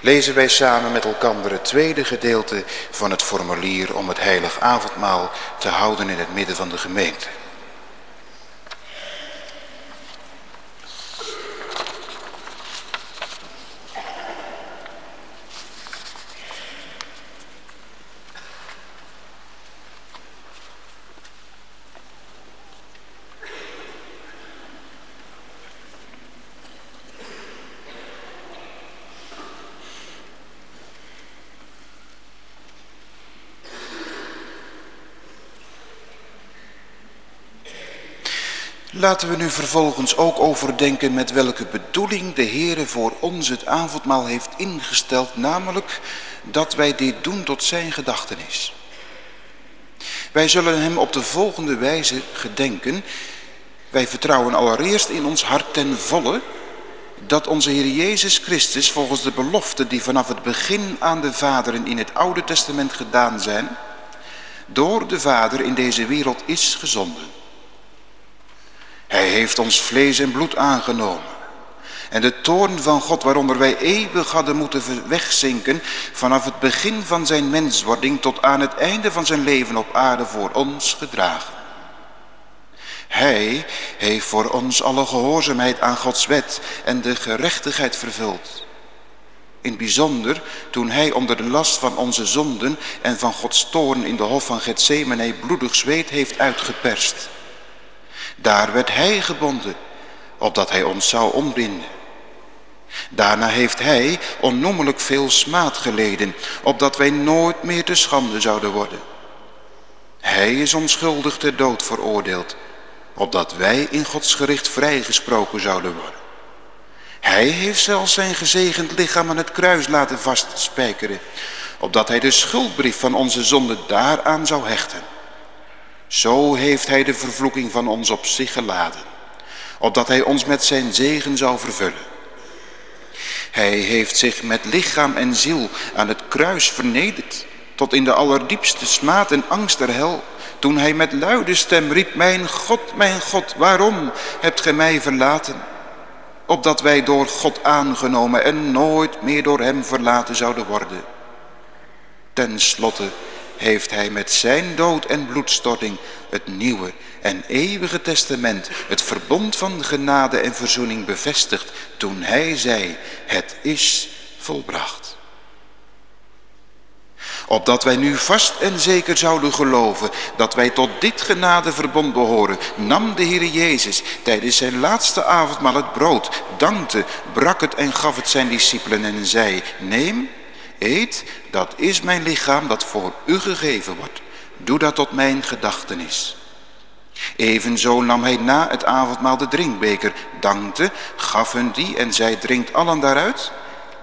lezen wij samen met elkaar het tweede gedeelte van het formulier om het heilig avondmaal te houden in het midden van de gemeente. Laten we nu vervolgens ook overdenken met welke bedoeling de Heere voor ons het avondmaal heeft ingesteld, namelijk dat wij dit doen tot zijn gedachtenis. Wij zullen hem op de volgende wijze gedenken. Wij vertrouwen allereerst in ons hart ten volle dat onze Heer Jezus Christus volgens de belofte die vanaf het begin aan de vaderen in het Oude Testament gedaan zijn, door de Vader in deze wereld is gezonden. Hij heeft ons vlees en bloed aangenomen. En de toorn van God waaronder wij eeuwig hadden moeten wegzinken vanaf het begin van zijn menswording tot aan het einde van zijn leven op aarde voor ons gedragen. Hij heeft voor ons alle gehoorzaamheid aan Gods wet en de gerechtigheid vervuld. In bijzonder toen hij onder de last van onze zonden en van Gods toorn in de hof van Gethsemane bloedig zweet heeft uitgeperst. Daar werd hij gebonden, opdat hij ons zou ontbinden. Daarna heeft hij onnoemelijk veel smaad geleden, opdat wij nooit meer te schande zouden worden. Hij is onschuldig ter dood veroordeeld, opdat wij in Gods gericht vrijgesproken zouden worden. Hij heeft zelfs zijn gezegend lichaam aan het kruis laten vastspijkeren, opdat hij de schuldbrief van onze zonde daaraan zou hechten. Zo heeft hij de vervloeking van ons op zich geladen, opdat hij ons met zijn zegen zou vervullen. Hij heeft zich met lichaam en ziel aan het kruis vernederd, tot in de allerdiepste smaad en angst der hel, toen hij met luide stem riep, mijn God, mijn God, waarom hebt gij mij verlaten? Opdat wij door God aangenomen en nooit meer door hem verlaten zouden worden. Ten slotte heeft hij met zijn dood en bloedstorting het nieuwe en eeuwige testament, het verbond van genade en verzoening bevestigd toen hij zei, het is volbracht. Opdat wij nu vast en zeker zouden geloven dat wij tot dit genadeverbond behoren, nam de Heer Jezus tijdens zijn laatste avondmaal het brood, dankte, brak het en gaf het zijn discipelen en zei, neem Eet, dat is mijn lichaam dat voor u gegeven wordt. Doe dat tot mijn gedachtenis. Evenzo nam hij na het avondmaal de drinkbeker, dankte, gaf hun die en zei, drinkt allen daaruit.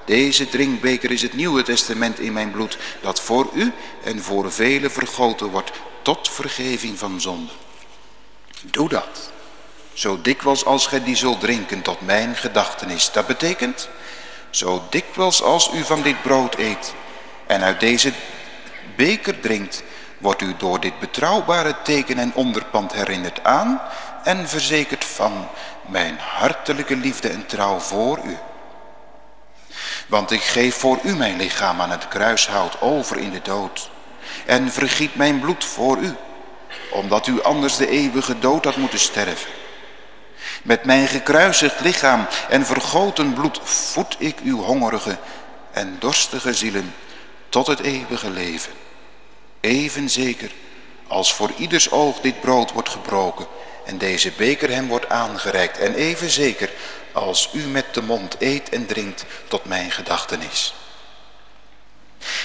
Deze drinkbeker is het nieuwe testament in mijn bloed, dat voor u en voor velen vergoten wordt, tot vergeving van zonde. Doe dat, zo dikwijls als gij die zult drinken tot mijn gedachtenis. Dat betekent, zo dikwijls als u van dit brood eet en uit deze beker drinkt, wordt u door dit betrouwbare teken en onderpand herinnerd aan en verzekerd van mijn hartelijke liefde en trouw voor u. Want ik geef voor u mijn lichaam aan het kruishout over in de dood en vergiet mijn bloed voor u, omdat u anders de eeuwige dood had moeten sterven. Met mijn gekruisigd lichaam en vergoten bloed voed ik uw hongerige en dorstige zielen tot het eeuwige leven. Even zeker als voor ieders oog dit brood wordt gebroken en deze beker hem wordt aangereikt. En even zeker als u met de mond eet en drinkt tot mijn gedachtenis.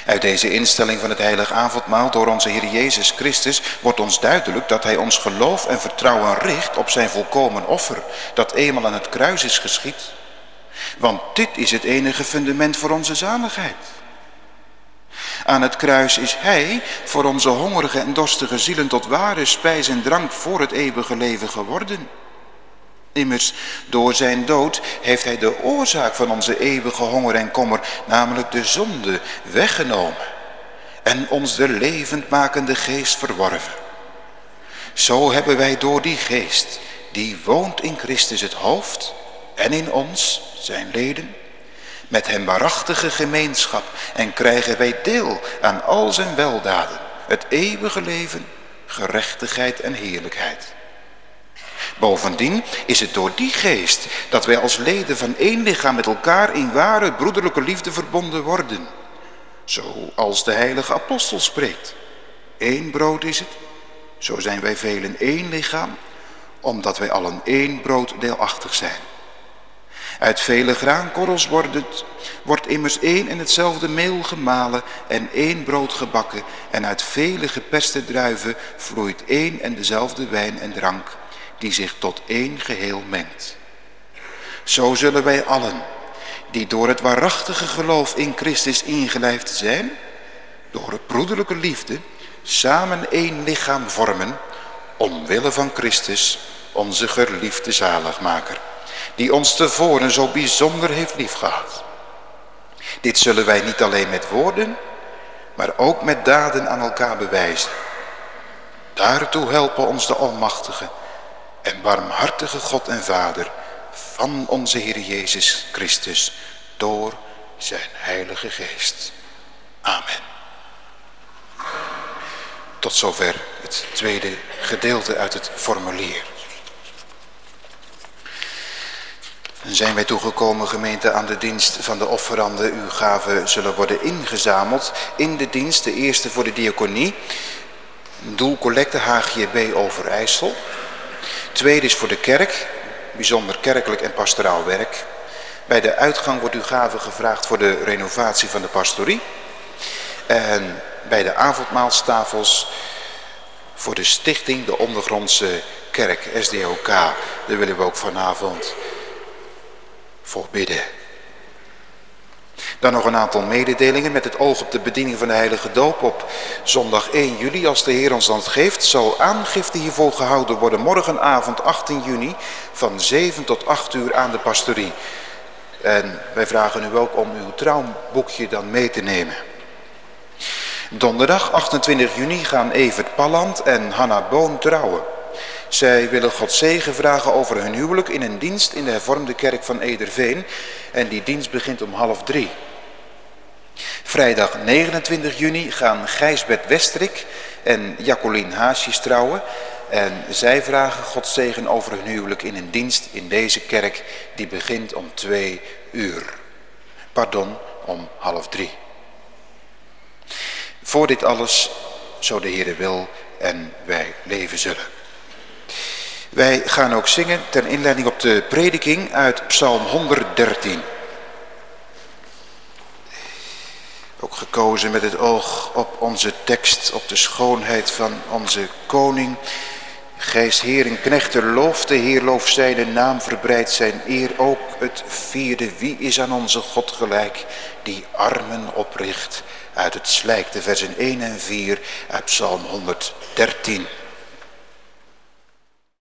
Uit deze instelling van het heilig avondmaal door onze Heer Jezus Christus wordt ons duidelijk dat hij ons geloof en vertrouwen richt op zijn volkomen offer, dat eenmaal aan het kruis is geschied. Want dit is het enige fundament voor onze zaligheid. Aan het kruis is hij voor onze hongerige en dorstige zielen tot ware spijs en drank voor het eeuwige leven geworden. Immers, door zijn dood heeft hij de oorzaak van onze eeuwige honger en kommer, namelijk de zonde, weggenomen en ons de levendmakende geest verworven. Zo hebben wij door die geest, die woont in Christus het hoofd en in ons, zijn leden, met hem waarachtige gemeenschap en krijgen wij deel aan al zijn weldaden, het eeuwige leven, gerechtigheid en heerlijkheid. Bovendien is het door die geest dat wij als leden van één lichaam met elkaar in ware broederlijke liefde verbonden worden. Zoals de heilige apostel spreekt. Eén brood is het, zo zijn wij velen één lichaam, omdat wij allen één brood deelachtig zijn. Uit vele graankorrels wordt, het, wordt immers één en hetzelfde meel gemalen en één brood gebakken. En uit vele geperste druiven vloeit één en dezelfde wijn en drank, die zich tot één geheel mengt. Zo zullen wij allen, die door het waarachtige geloof in Christus ingelijfd zijn, door het broederlijke liefde, samen één lichaam vormen, omwille van Christus, onze geliefde zaligmaker die ons tevoren zo bijzonder heeft liefgehad. Dit zullen wij niet alleen met woorden, maar ook met daden aan elkaar bewijzen. Daartoe helpen ons de Almachtige en barmhartige God en Vader van onze Heer Jezus Christus door zijn Heilige Geest. Amen. Tot zover het tweede gedeelte uit het formulier. Dan zijn wij toegekomen gemeente aan de dienst van de offeranden. Uw gaven zullen worden ingezameld in de dienst. De eerste voor de diaconie. Doel collecte HGB Overijssel. Tweede is voor de kerk. Bijzonder kerkelijk en pastoraal werk. Bij de uitgang wordt uw gave gevraagd voor de renovatie van de pastorie. En bij de avondmaalstafels voor de stichting, de ondergrondse kerk, SDOK. Daar willen we ook vanavond voor bidden. Dan nog een aantal mededelingen met het oog op de bediening van de heilige doop op zondag 1 juli. Als de Heer ons dan geeft, zal aangifte hiervoor gehouden worden morgenavond 18 juni van 7 tot 8 uur aan de pastorie. En wij vragen u ook om uw trouwboekje dan mee te nemen. Donderdag 28 juni gaan Evert Palland en Hanna Boon trouwen. Zij willen God zegen vragen over hun huwelijk in een dienst in de hervormde kerk van Ederveen. En die dienst begint om half drie. Vrijdag 29 juni gaan Gijsbert Westrik en Jacqueline Haasjes trouwen. En zij vragen God zegen over hun huwelijk in een dienst in deze kerk die begint om twee uur. Pardon, om half drie. Voor dit alles, zo de Heer wil en wij leven zullen. Wij gaan ook zingen ten inleiding op de prediking uit Psalm 113. Ook gekozen met het oog op onze tekst, op de schoonheid van onze koning. Gijs Heer en knechter looft de Heer, loof zijn naam, verbreidt zijn eer. Ook het vierde, wie is aan onze God gelijk, die armen opricht uit het slijk. De versen 1 en 4 uit Psalm 113.